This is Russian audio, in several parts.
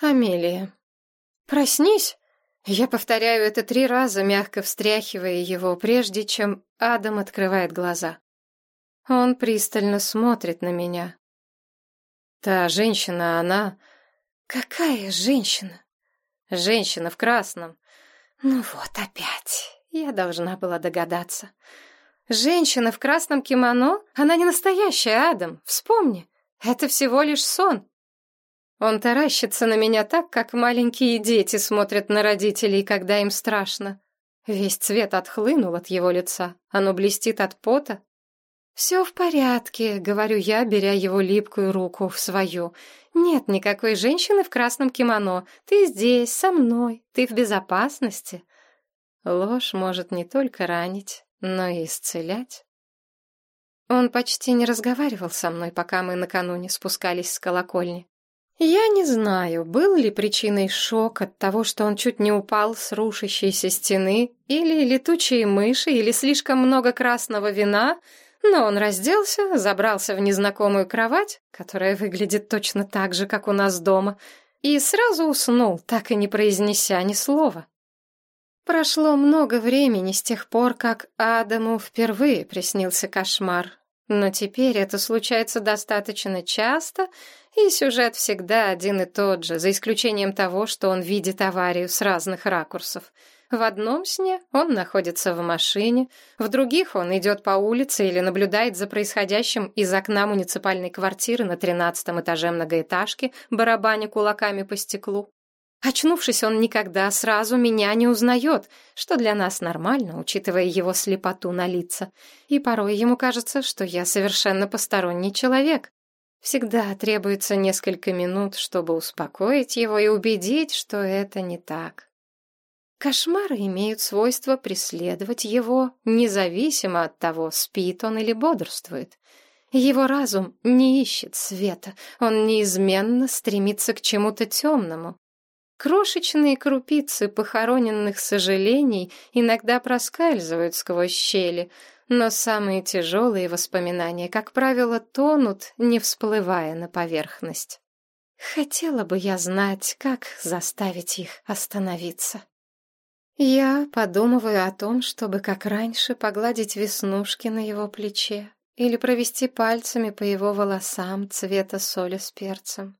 Амелия. Проснись. Я повторяю это три раза, мягко встряхивая его, прежде чем Адам открывает глаза. Он пристально смотрит на меня. Та женщина, она... Какая женщина? Женщина в красном. Ну вот опять. Я должна была догадаться. Женщина в красном кимоно? Она не настоящая, Адам. Вспомни. Это всего лишь сон. Он таращится на меня так, как маленькие дети смотрят на родителей, когда им страшно. Весь цвет отхлынул от его лица. Оно блестит от пота. «Все в порядке», — говорю я, беря его липкую руку в свою. «Нет никакой женщины в красном кимоно. Ты здесь, со мной. Ты в безопасности». Ложь может не только ранить, но и исцелять. Он почти не разговаривал со мной, пока мы накануне спускались с колокольни. Я не знаю, был ли причиной шок от того, что он чуть не упал с рушащейся стены, или летучие мыши, или слишком много красного вина, но он разделся, забрался в незнакомую кровать, которая выглядит точно так же, как у нас дома, и сразу уснул, так и не произнеся ни слова. Прошло много времени с тех пор, как Адаму впервые приснился кошмар, но теперь это случается достаточно часто, и сюжет всегда один и тот же, за исключением того, что он видит аварию с разных ракурсов. В одном сне он находится в машине, в других он идет по улице или наблюдает за происходящим из окна муниципальной квартиры на тринадцатом этаже многоэтажки, барабаня кулаками по стеклу. Очнувшись, он никогда сразу меня не узнает, что для нас нормально, учитывая его слепоту на лица. И порой ему кажется, что я совершенно посторонний человек. Всегда требуется несколько минут, чтобы успокоить его и убедить, что это не так. Кошмары имеют свойство преследовать его, независимо от того, спит он или бодрствует. Его разум не ищет света, он неизменно стремится к чему-то темному. Крошечные крупицы похороненных сожалений иногда проскальзывают сквозь щели, но самые тяжелые воспоминания, как правило, тонут, не всплывая на поверхность. Хотела бы я знать, как заставить их остановиться. Я подумываю о том, чтобы, как раньше, погладить веснушки на его плече или провести пальцами по его волосам цвета соли с перцем.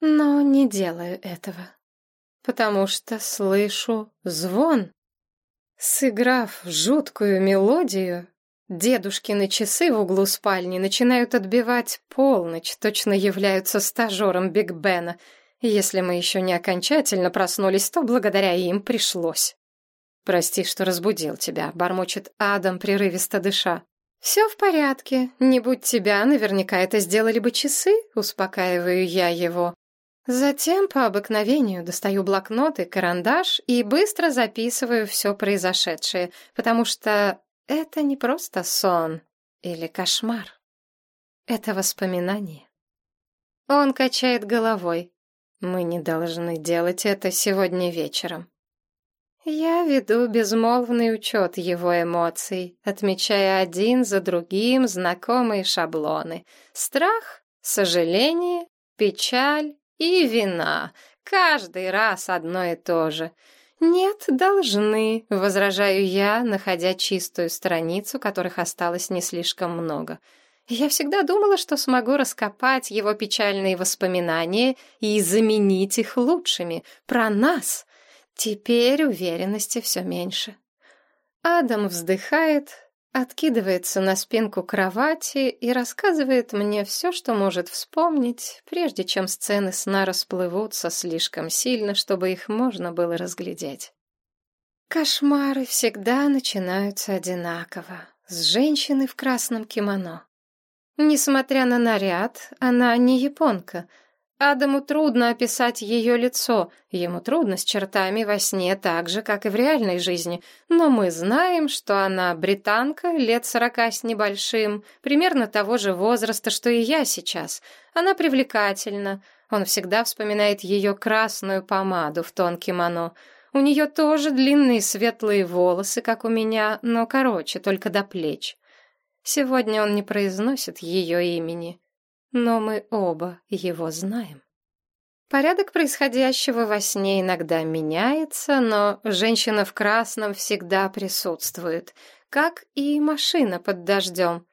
Но не делаю этого потому что слышу звон. Сыграв жуткую мелодию, дедушкины часы в углу спальни начинают отбивать полночь, точно являются стажером Биг Бена. Если мы еще не окончательно проснулись, то благодаря им пришлось. «Прости, что разбудил тебя», — бормочет Адам, прерывисто дыша. «Все в порядке. Не будь тебя, наверняка это сделали бы часы», — успокаиваю я его. Затем по обыкновению достаю блокнот и карандаш и быстро записываю все произошедшее, потому что это не просто сон или кошмар. Это воспоминание. Он качает головой. Мы не должны делать это сегодня вечером. Я веду безмолвный учет его эмоций, отмечая один за другим знакомые шаблоны. Страх, сожаление, печаль, и вина. Каждый раз одно и то же. «Нет, должны», — возражаю я, находя чистую страницу, которых осталось не слишком много. Я всегда думала, что смогу раскопать его печальные воспоминания и заменить их лучшими. Про нас. Теперь уверенности все меньше. Адам вздыхает, откидывается на спинку кровати и рассказывает мне все, что может вспомнить, прежде чем сцены сна расплывутся слишком сильно, чтобы их можно было разглядеть. Кошмары всегда начинаются одинаково, с женщины в красном кимоно. Несмотря на наряд, она не японка — Адаму трудно описать ее лицо, ему трудно с чертами во сне так же, как и в реальной жизни, но мы знаем, что она британка, лет сорока с небольшим, примерно того же возраста, что и я сейчас. Она привлекательна, он всегда вспоминает ее красную помаду в тон кимоно. У нее тоже длинные светлые волосы, как у меня, но короче, только до плеч. Сегодня он не произносит ее имени но мы оба его знаем. Порядок происходящего во сне иногда меняется, но женщина в красном всегда присутствует, как и машина под дождем.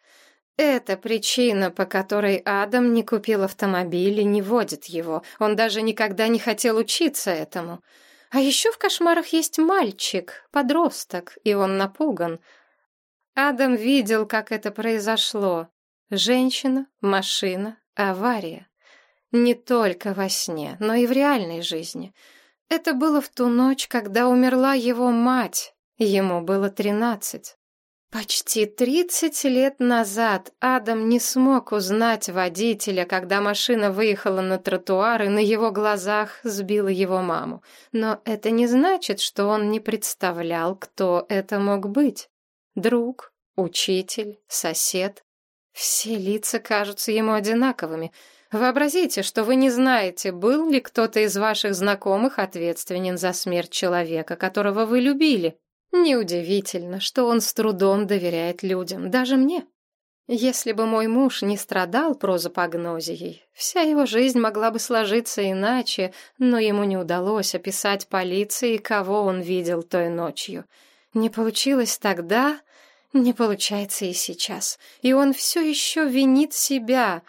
Это причина, по которой Адам не купил автомобиль и не водит его. Он даже никогда не хотел учиться этому. А еще в кошмарах есть мальчик, подросток, и он напуган. Адам видел, как это произошло. Женщина, машина, авария. Не только во сне, но и в реальной жизни. Это было в ту ночь, когда умерла его мать. Ему было тринадцать. Почти тридцать лет назад Адам не смог узнать водителя, когда машина выехала на тротуар и на его глазах сбила его маму. Но это не значит, что он не представлял, кто это мог быть. Друг, учитель, сосед. Все лица кажутся ему одинаковыми. Вообразите, что вы не знаете, был ли кто-то из ваших знакомых ответственен за смерть человека, которого вы любили. Неудивительно, что он с трудом доверяет людям, даже мне. Если бы мой муж не страдал прозапогнозией, вся его жизнь могла бы сложиться иначе, но ему не удалось описать полиции, кого он видел той ночью. Не получилось тогда, не получается и сейчас. И он все еще винит себя.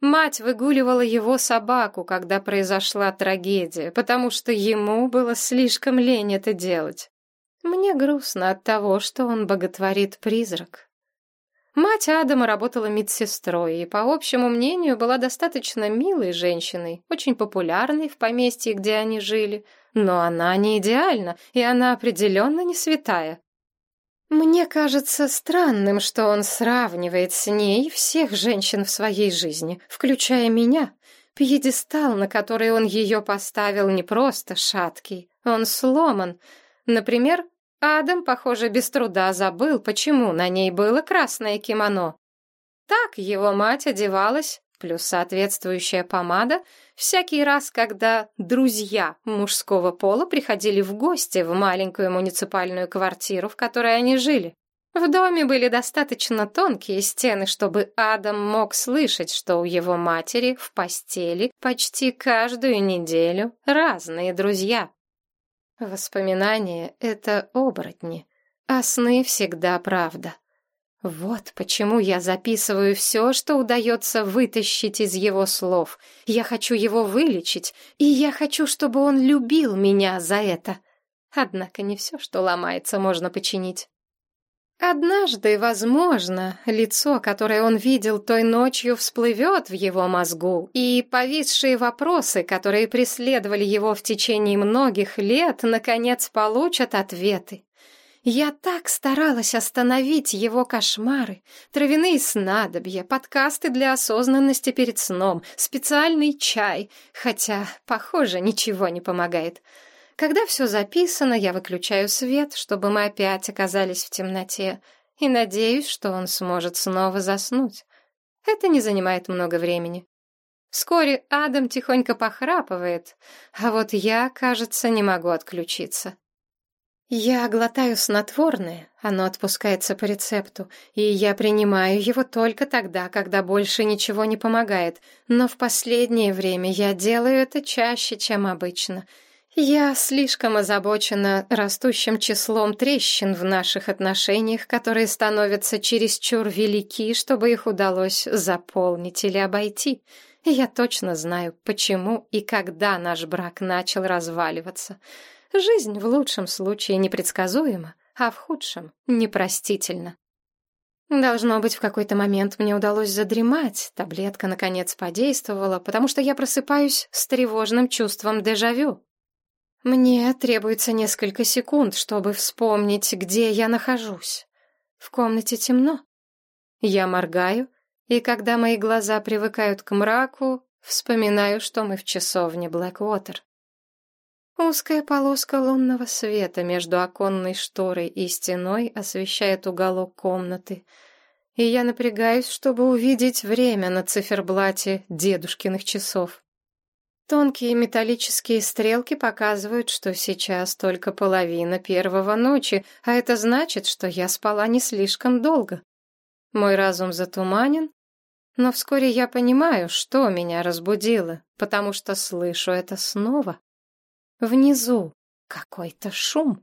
Мать выгуливала его собаку, когда произошла трагедия, потому что ему было слишком лень это делать. Мне грустно от того, что он боготворит призрак. Мать Адама работала медсестрой и, по общему мнению, была достаточно милой женщиной, очень популярной в поместье, где они жили. Но она не идеальна, и она определенно не святая. Мне кажется странным, что он сравнивает с ней всех женщин в своей жизни, включая меня. Пьедестал, на который он ее поставил, не просто шаткий, он сломан. Например, Адам, похоже, без труда забыл, почему на ней было красное кимоно. Так его мать одевалась, плюс соответствующая помада, всякий раз, когда друзья мужского пола приходили в гости в маленькую муниципальную квартиру, в которой они жили. В доме были достаточно тонкие стены, чтобы Адам мог слышать, что у его матери в постели почти каждую неделю разные друзья. Воспоминания — это оборотни, а сны всегда правда. Вот почему я записываю все, что удается вытащить из его слов. Я хочу его вылечить, и я хочу, чтобы он любил меня за это. Однако не все, что ломается, можно починить. Однажды, возможно, лицо, которое он видел той ночью, всплывет в его мозгу, и повисшие вопросы, которые преследовали его в течение многих лет, наконец получат ответы. Я так старалась остановить его кошмары, травяные снадобья, подкасты для осознанности перед сном, специальный чай, хотя, похоже, ничего не помогает. Когда все записано, я выключаю свет, чтобы мы опять оказались в темноте, и надеюсь, что он сможет снова заснуть. Это не занимает много времени. Вскоре Адам тихонько похрапывает, а вот я, кажется, не могу отключиться. Я глотаю снотворное, оно отпускается по рецепту, и я принимаю его только тогда, когда больше ничего не помогает, но в последнее время я делаю это чаще, чем обычно — я слишком озабочена растущим числом трещин в наших отношениях, которые становятся чересчур велики, чтобы их удалось заполнить или обойти. я точно знаю, почему и когда наш брак начал разваливаться. Жизнь в лучшем случае непредсказуема, а в худшем — непростительна. Должно быть, в какой-то момент мне удалось задремать. Таблетка, наконец, подействовала, потому что я просыпаюсь с тревожным чувством дежавю. Мне требуется несколько секунд, чтобы вспомнить, где я нахожусь. В комнате темно. Я моргаю, и когда мои глаза привыкают к мраку, вспоминаю, что мы в часовне Блэквотер. Узкая полоска лунного света между оконной шторой и стеной освещает уголок комнаты, и я напрягаюсь, чтобы увидеть время на циферблате дедушкиных часов. Тонкие металлические стрелки показывают, что сейчас только половина первого ночи, а это значит, что я спала не слишком долго. Мой разум затуманен, Но вскоре я понимаю, что меня разбудило, потому что слышу это снова. Внизу какой-то шум.